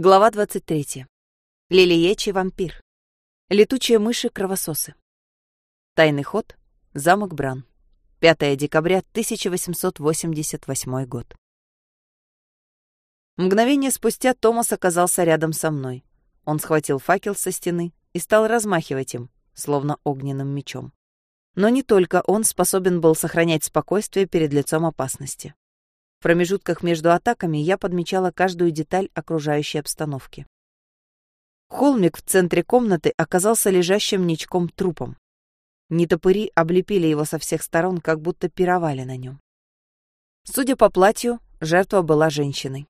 Глава 23. Лилиечий вампир. Летучие мыши-кровососы. Тайный ход. Замок Бран. 5 декабря 1888 год. Мгновение спустя Томас оказался рядом со мной. Он схватил факел со стены и стал размахивать им, словно огненным мечом. Но не только он способен был сохранять спокойствие перед лицом опасности. В промежутках между атаками я подмечала каждую деталь окружающей обстановки. Холмик в центре комнаты оказался лежащим ничком трупом. Нетопыри облепили его со всех сторон, как будто пировали на нем. Судя по платью, жертва была женщиной.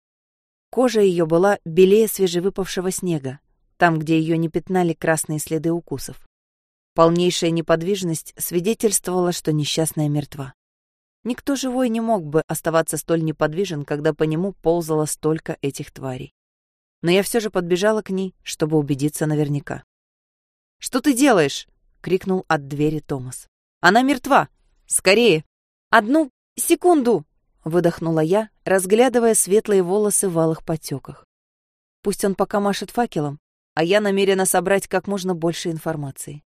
Кожа ее была белее свежевыпавшего снега, там, где ее не пятнали красные следы укусов. Полнейшая неподвижность свидетельствовала, что несчастная мертва. Никто живой не мог бы оставаться столь неподвижен, когда по нему ползало столько этих тварей. Но я все же подбежала к ней, чтобы убедиться наверняка. «Что ты делаешь?» — крикнул от двери Томас. «Она мертва! Скорее!» «Одну секунду!» — выдохнула я, разглядывая светлые волосы в алых потеках. Пусть он пока машет факелом, а я намерена собрать как можно больше информации.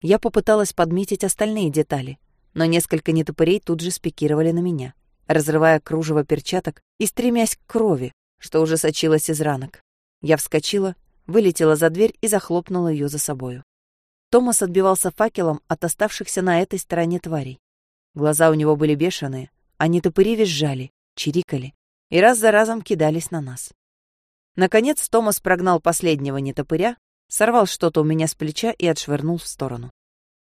Я попыталась подметить остальные детали — но несколько нетопырей тут же спикировали на меня, разрывая кружево перчаток и стремясь к крови, что уже сочилась из ранок. Я вскочила, вылетела за дверь и захлопнула ее за собою. Томас отбивался факелом от оставшихся на этой стороне тварей. Глаза у него были бешеные, а нетопыри визжали, чирикали и раз за разом кидались на нас. Наконец Томас прогнал последнего нетопыря, сорвал что-то у меня с плеча и отшвырнул в сторону.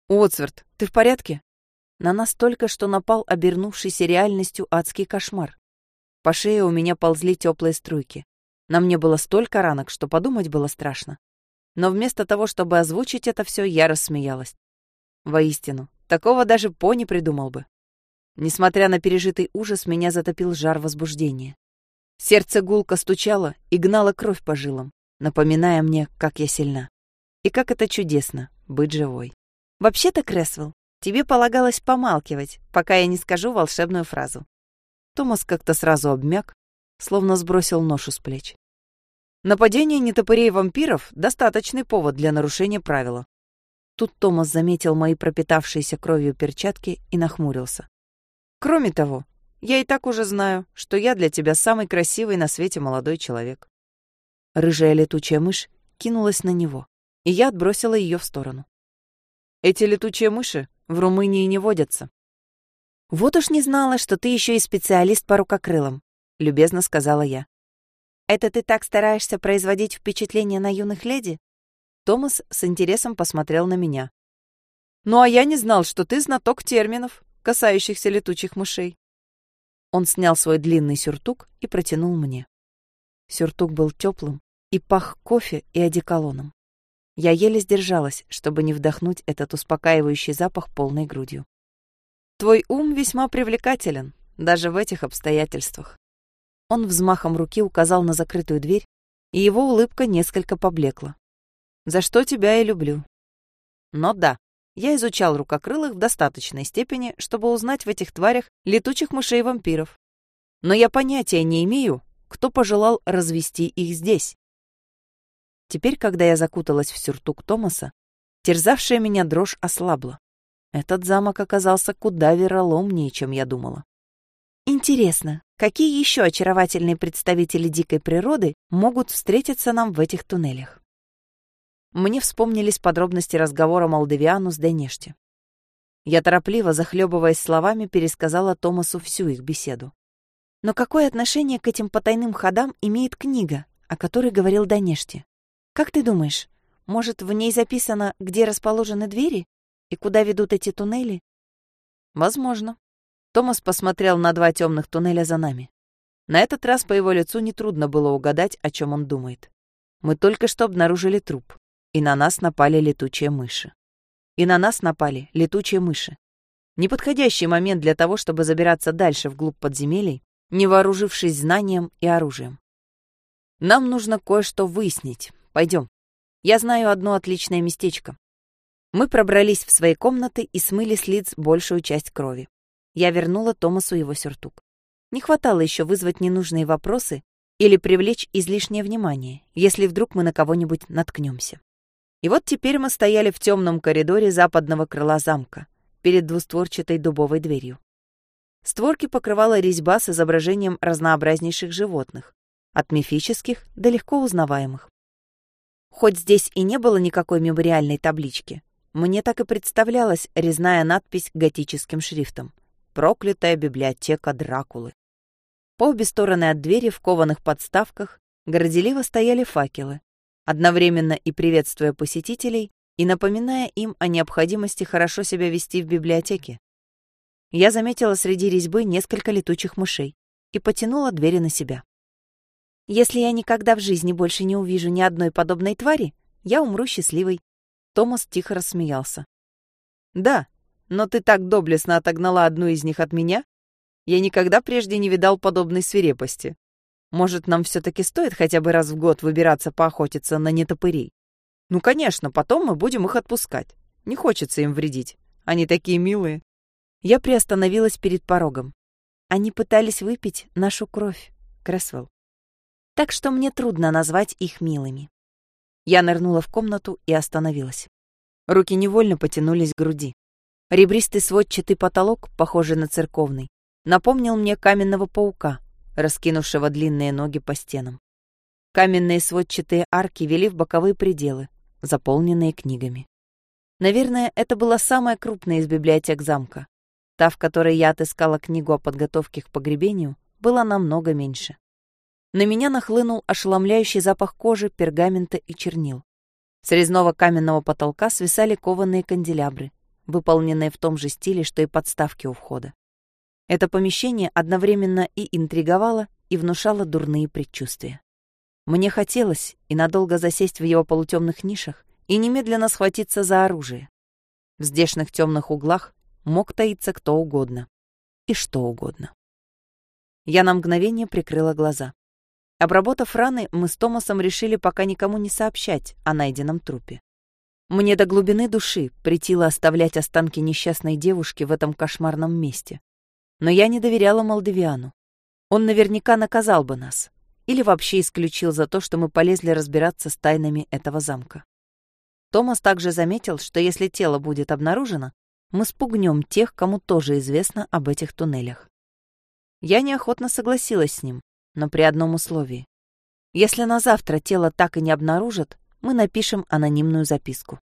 «Уотсворт, ты в порядке?» На нас только что напал обернувшийся реальностью адский кошмар. По шее у меня ползли теплые струйки. На мне было столько ранок, что подумать было страшно. Но вместо того, чтобы озвучить это все, я рассмеялась. Воистину, такого даже пони придумал бы. Несмотря на пережитый ужас, меня затопил жар возбуждения. Сердце гулко стучало и гнало кровь по жилам, напоминая мне, как я сильна. И как это чудесно — быть живой. Вообще-то, Кресвелл, Тебе полагалось помалкивать, пока я не скажу волшебную фразу. Томас как-то сразу обмяк, словно сбросил ношу с плеч. Нападение нетопырей-вампиров — достаточный повод для нарушения правила. Тут Томас заметил мои пропитавшиеся кровью перчатки и нахмурился. Кроме того, я и так уже знаю, что я для тебя самый красивый на свете молодой человек. Рыжая летучая мышь кинулась на него, и я отбросила ее в сторону. Эти летучие мыши в Румынии не водятся. «Вот уж не знала, что ты еще и специалист по рукокрылам», — любезно сказала я. «Это ты так стараешься производить впечатление на юных леди?» Томас с интересом посмотрел на меня. «Ну а я не знал, что ты знаток терминов, касающихся летучих мышей». Он снял свой длинный сюртук и протянул мне. Сюртук был теплым и пах кофе и одеколоном. Я еле сдержалась, чтобы не вдохнуть этот успокаивающий запах полной грудью. «Твой ум весьма привлекателен, даже в этих обстоятельствах». Он взмахом руки указал на закрытую дверь, и его улыбка несколько поблекла. «За что тебя и люблю». Но да, я изучал рукокрылых в достаточной степени, чтобы узнать в этих тварях летучих мышей-вампиров. Но я понятия не имею, кто пожелал развести их здесь. Теперь, когда я закуталась в сюртук Томаса, терзавшая меня дрожь ослабла. Этот замок оказался куда вероломнее, чем я думала. Интересно, какие еще очаровательные представители дикой природы могут встретиться нам в этих туннелях? Мне вспомнились подробности разговора Молдавиану с Денешти. Я торопливо, захлебываясь словами, пересказала Томасу всю их беседу. Но какое отношение к этим потайным ходам имеет книга, о которой говорил Данешти? Как ты думаешь, может, в ней записано, где расположены двери и куда ведут эти туннели? Возможно. Томас посмотрел на два темных туннеля за нами. На этот раз по его лицу нетрудно было угадать, о чем он думает. Мы только что обнаружили труп, и на нас напали летучие мыши. И на нас напали летучие мыши. Неподходящий момент для того, чтобы забираться дальше вглубь подземелий, не вооружившись знанием и оружием. Нам нужно кое-что выяснить, Пойдем. Я знаю одно отличное местечко. Мы пробрались в свои комнаты и смыли с лиц большую часть крови. Я вернула Томасу его сюртук. Не хватало еще вызвать ненужные вопросы или привлечь излишнее внимание, если вдруг мы на кого-нибудь наткнемся. И вот теперь мы стояли в темном коридоре западного крыла замка, перед двустворчатой дубовой дверью. Створки покрывала резьба с изображением разнообразнейших животных, от мифических до легко узнаваемых. Хоть здесь и не было никакой мемориальной таблички, мне так и представлялась резная надпись готическим шрифтом «Проклятая библиотека Дракулы». По обе стороны от двери в кованых подставках горделиво стояли факелы, одновременно и приветствуя посетителей, и напоминая им о необходимости хорошо себя вести в библиотеке. Я заметила среди резьбы несколько летучих мышей и потянула двери на себя. Если я никогда в жизни больше не увижу ни одной подобной твари, я умру счастливой. Томас тихо рассмеялся. Да, но ты так доблестно отогнала одну из них от меня. Я никогда прежде не видал подобной свирепости. Может, нам все-таки стоит хотя бы раз в год выбираться поохотиться на нетопырей? Ну, конечно, потом мы будем их отпускать. Не хочется им вредить. Они такие милые. Я приостановилась перед порогом. Они пытались выпить нашу кровь, Кресвелл. Так что мне трудно назвать их милыми. Я нырнула в комнату и остановилась. Руки невольно потянулись к груди. Ребристый сводчатый потолок, похожий на церковный, напомнил мне каменного паука, раскинувшего длинные ноги по стенам. Каменные сводчатые арки вели в боковые пределы, заполненные книгами. Наверное, это была самая крупная из библиотек замка. Та, в которой я отыскала книгу о подготовке к погребению, была намного меньше. На меня нахлынул ошеломляющий запах кожи, пергамента и чернил. С резного каменного потолка свисали кованые канделябры, выполненные в том же стиле, что и подставки у входа. Это помещение одновременно и интриговало, и внушало дурные предчувствия. Мне хотелось и надолго засесть в его полутемных нишах и немедленно схватиться за оружие. В здешних темных углах мог таиться кто угодно. И что угодно. Я на мгновение прикрыла глаза. Обработав раны, мы с Томасом решили пока никому не сообщать о найденном трупе. Мне до глубины души притило оставлять останки несчастной девушки в этом кошмарном месте. Но я не доверяла Молдавиану. Он наверняка наказал бы нас. Или вообще исключил за то, что мы полезли разбираться с тайнами этого замка. Томас также заметил, что если тело будет обнаружено, мы спугнем тех, кому тоже известно об этих туннелях. Я неохотно согласилась с ним, но при одном условии. Если на завтра тело так и не обнаружат, мы напишем анонимную записку.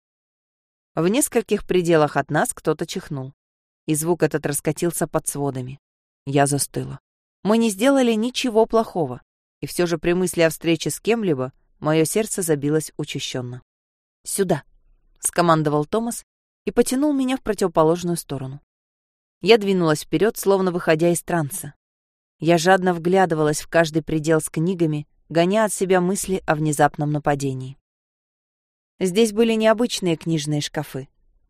В нескольких пределах от нас кто-то чихнул и звук этот раскатился под сводами. Я застыла. Мы не сделали ничего плохого, и все же при мысли о встрече с кем-либо мое сердце забилось учащенно. «Сюда!» — скомандовал Томас и потянул меня в противоположную сторону. Я двинулась вперед, словно выходя из транса. Я жадно вглядывалась в каждый предел с книгами, гоня от себя мысли о внезапном нападении. Здесь были необычные книжные шкафы.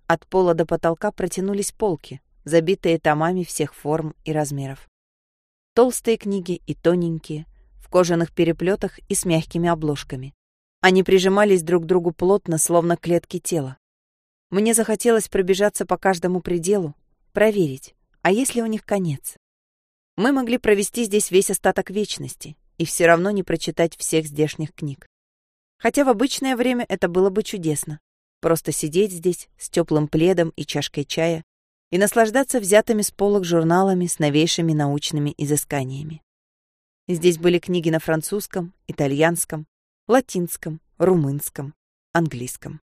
От пола до потолка протянулись полки, забитые томами всех форм и размеров. Толстые книги и тоненькие, в кожаных переплетах и с мягкими обложками. Они прижимались друг к другу плотно, словно клетки тела. Мне захотелось пробежаться по каждому пределу, проверить, а есть ли у них конец. Мы могли провести здесь весь остаток вечности и все равно не прочитать всех здешних книг. Хотя в обычное время это было бы чудесно. Просто сидеть здесь с теплым пледом и чашкой чая и наслаждаться взятыми с полок журналами с новейшими научными изысканиями. Здесь были книги на французском, итальянском, латинском, румынском, английском.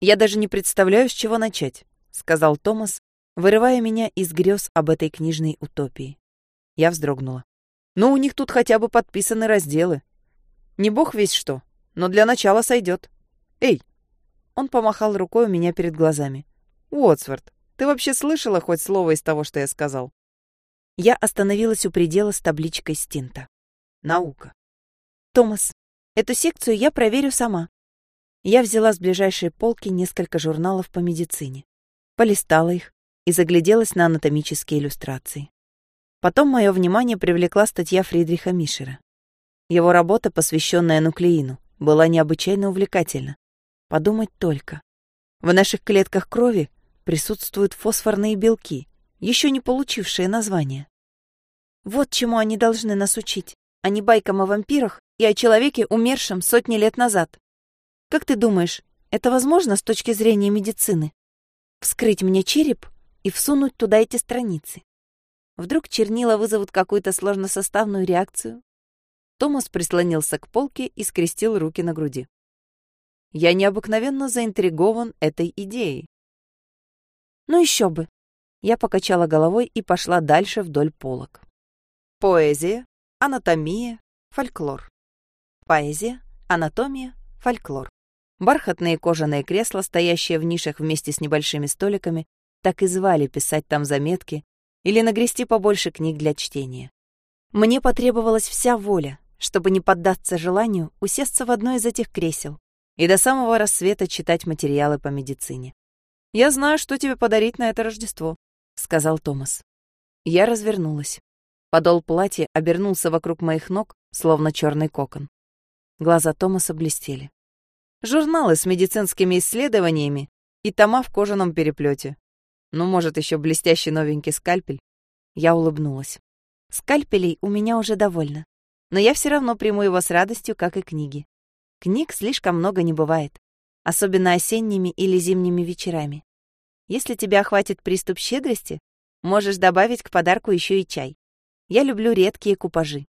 «Я даже не представляю, с чего начать», — сказал Томас, вырывая меня из грез об этой книжной утопии. Я вздрогнула. «Ну, у них тут хотя бы подписаны разделы. Не бог весь что, но для начала сойдет. Эй!» Он помахал рукой у меня перед глазами. «Уотсворт, ты вообще слышала хоть слово из того, что я сказал? Я остановилась у предела с табличкой Стинта. Наука. Томас, эту секцию я проверю сама. Я взяла с ближайшей полки несколько журналов по медицине, полистала их и загляделась на анатомические иллюстрации. Потом мое внимание привлекла статья Фридриха Мишера. Его работа, посвященная нуклеину, была необычайно увлекательна. Подумать только. В наших клетках крови присутствуют фосфорные белки, еще не получившие название. Вот чему они должны нас учить, а не байкам о вампирах и о человеке, умершем сотни лет назад. Как ты думаешь, это возможно с точки зрения медицины? Вскрыть мне череп и всунуть туда эти страницы. Вдруг чернила вызовут какую-то сложносоставную реакцию? Томас прислонился к полке и скрестил руки на груди. Я необыкновенно заинтригован этой идеей. Ну еще бы. Я покачала головой и пошла дальше вдоль полок. Поэзия, анатомия, фольклор. Поэзия, анатомия, фольклор. Бархатные кожаные кресла, стоящие в нишах вместе с небольшими столиками, так и звали писать там заметки или нагрести побольше книг для чтения. Мне потребовалась вся воля, чтобы не поддаться желанию усесться в одно из этих кресел и до самого рассвета читать материалы по медицине. «Я знаю, что тебе подарить на это Рождество», — сказал Томас. Я развернулась. Подол платья обернулся вокруг моих ног, словно черный кокон. Глаза Томаса блестели. Журналы с медицинскими исследованиями и тома в кожаном переплете. Ну, может, еще блестящий новенький скальпель. Я улыбнулась. Скальпелей у меня уже довольно. Но я все равно приму его с радостью, как и книги. Книг слишком много не бывает, особенно осенними или зимними вечерами. Если тебя охватит приступ щедрости, можешь добавить к подарку еще и чай. Я люблю редкие купажи.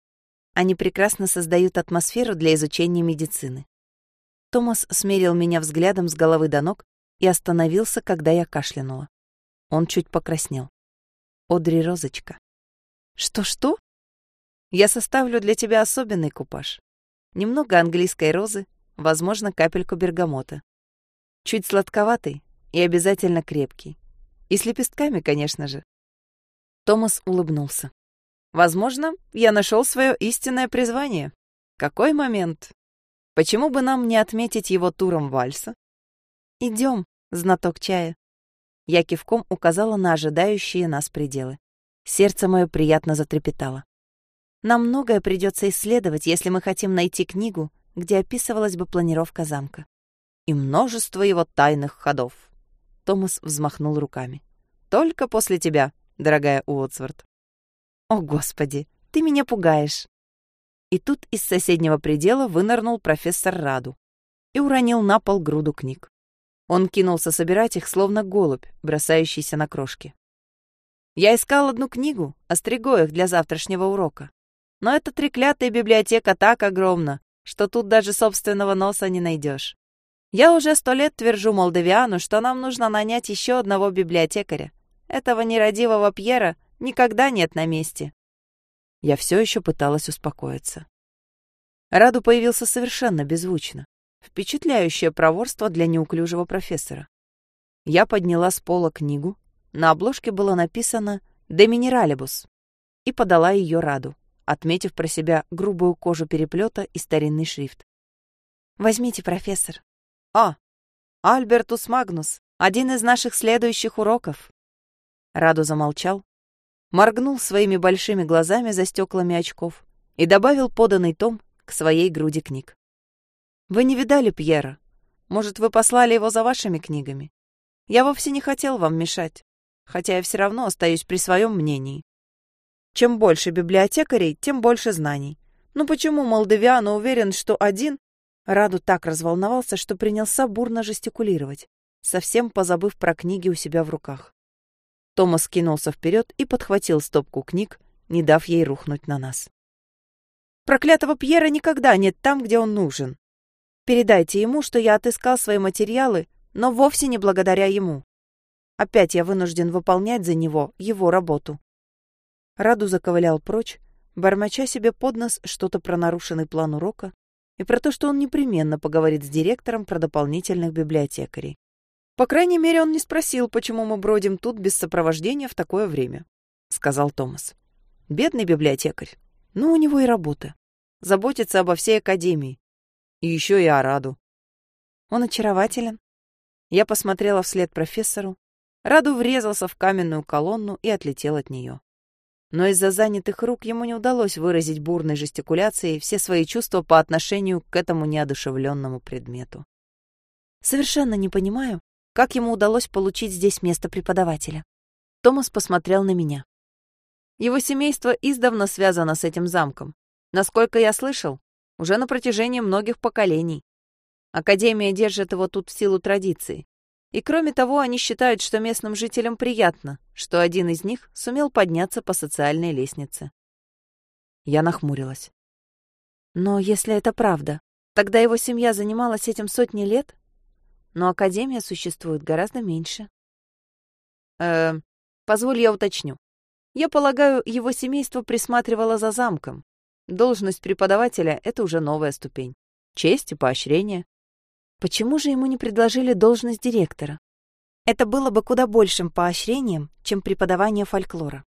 Они прекрасно создают атмосферу для изучения медицины. Томас смерил меня взглядом с головы до ног и остановился, когда я кашлянула. Он чуть покраснел. Одри Розочка. Что-что? Я составлю для тебя особенный купаж немного английской розы, возможно, капельку бергамота. Чуть сладковатый и обязательно крепкий. И с лепестками, конечно же. Томас улыбнулся. Возможно, я нашел свое истинное призвание. Какой момент? Почему бы нам не отметить его туром вальса? Идем, знаток чая. Я кивком указала на ожидающие нас пределы. Сердце мое приятно затрепетало. Нам многое придется исследовать, если мы хотим найти книгу, где описывалась бы планировка замка. И множество его тайных ходов. Томас взмахнул руками. Только после тебя, дорогая Уотсворт. О, Господи, ты меня пугаешь. И тут из соседнего предела вынырнул профессор Раду и уронил на пол груду книг. Он кинулся собирать их, словно голубь, бросающийся на крошки. Я искал одну книгу о стригоях для завтрашнего урока. Но эта треклятая библиотека так огромна, что тут даже собственного носа не найдешь. Я уже сто лет твержу Молдавиану, что нам нужно нанять еще одного библиотекаря. Этого нерадивого Пьера никогда нет на месте. Я все еще пыталась успокоиться. Раду появился совершенно беззвучно. Впечатляющее проворство для неуклюжего профессора. Я подняла с пола книгу. На обложке было написано «De Mineralibus» и подала ее Раду отметив про себя грубую кожу переплета и старинный шрифт. «Возьмите, профессор». «А, Альбертус Магнус, один из наших следующих уроков». Раду замолчал, моргнул своими большими глазами за стеклами очков и добавил поданный том к своей груди книг. «Вы не видали Пьера? Может, вы послали его за вашими книгами? Я вовсе не хотел вам мешать, хотя я все равно остаюсь при своем мнении. Чем больше библиотекарей, тем больше знаний. Но ну почему Молдавиано уверен, что один... Раду так разволновался, что принялся бурно жестикулировать, совсем позабыв про книги у себя в руках. Томас кинулся вперед и подхватил стопку книг, не дав ей рухнуть на нас. «Проклятого Пьера никогда нет там, где он нужен. Передайте ему, что я отыскал свои материалы, но вовсе не благодаря ему. Опять я вынужден выполнять за него его работу. Раду заковылял прочь, бормоча себе под нос что-то про нарушенный план урока и про то, что он непременно поговорит с директором про дополнительных библиотекарей. «По крайней мере, он не спросил, почему мы бродим тут без сопровождения в такое время», — сказал Томас. «Бедный библиотекарь. Ну, у него и работа. Заботится обо всей академии. И еще и о Раду. Он очарователен». Я посмотрела вслед профессору. Раду врезался в каменную колонну и отлетел от нее но из-за занятых рук ему не удалось выразить бурной жестикуляцией все свои чувства по отношению к этому неодушевленному предмету. Совершенно не понимаю, как ему удалось получить здесь место преподавателя. Томас посмотрел на меня. Его семейство издавна связано с этим замком. Насколько я слышал, уже на протяжении многих поколений. Академия держит его тут в силу традиции. И кроме того, они считают, что местным жителям приятно, что один из них сумел подняться по социальной лестнице. Я нахмурилась. Но если это правда, тогда его семья занималась этим сотни лет? Но Академия существует гораздо меньше. Э, позволь я уточню. Я полагаю, его семейство присматривало за замком. Должность преподавателя — это уже новая ступень. Честь и поощрение. Почему же ему не предложили должность директора? Это было бы куда большим поощрением, чем преподавание фольклора.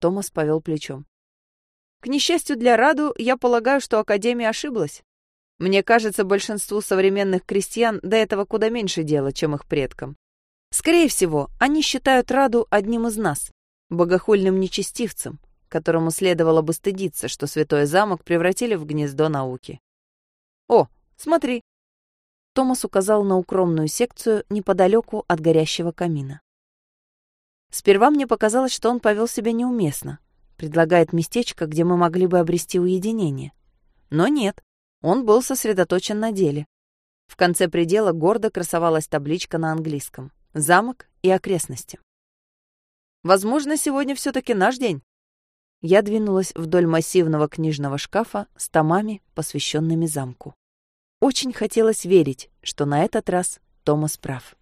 Томас повел плечом. К несчастью для Раду, я полагаю, что Академия ошиблась. Мне кажется, большинству современных крестьян до этого куда меньше дела, чем их предкам. Скорее всего, они считают Раду одним из нас, богохульным нечестивцем, которому следовало бы стыдиться, что Святой Замок превратили в гнездо науки. «О, смотри, Томас указал на укромную секцию неподалеку от горящего камина. Сперва мне показалось, что он повел себя неуместно, предлагает местечко, где мы могли бы обрести уединение. Но нет, он был сосредоточен на деле. В конце предела гордо красовалась табличка на английском «Замок и окрестности». Возможно, сегодня все-таки наш день. Я двинулась вдоль массивного книжного шкафа с томами, посвященными замку. Очень хотелось верить, что на этот раз Томас прав.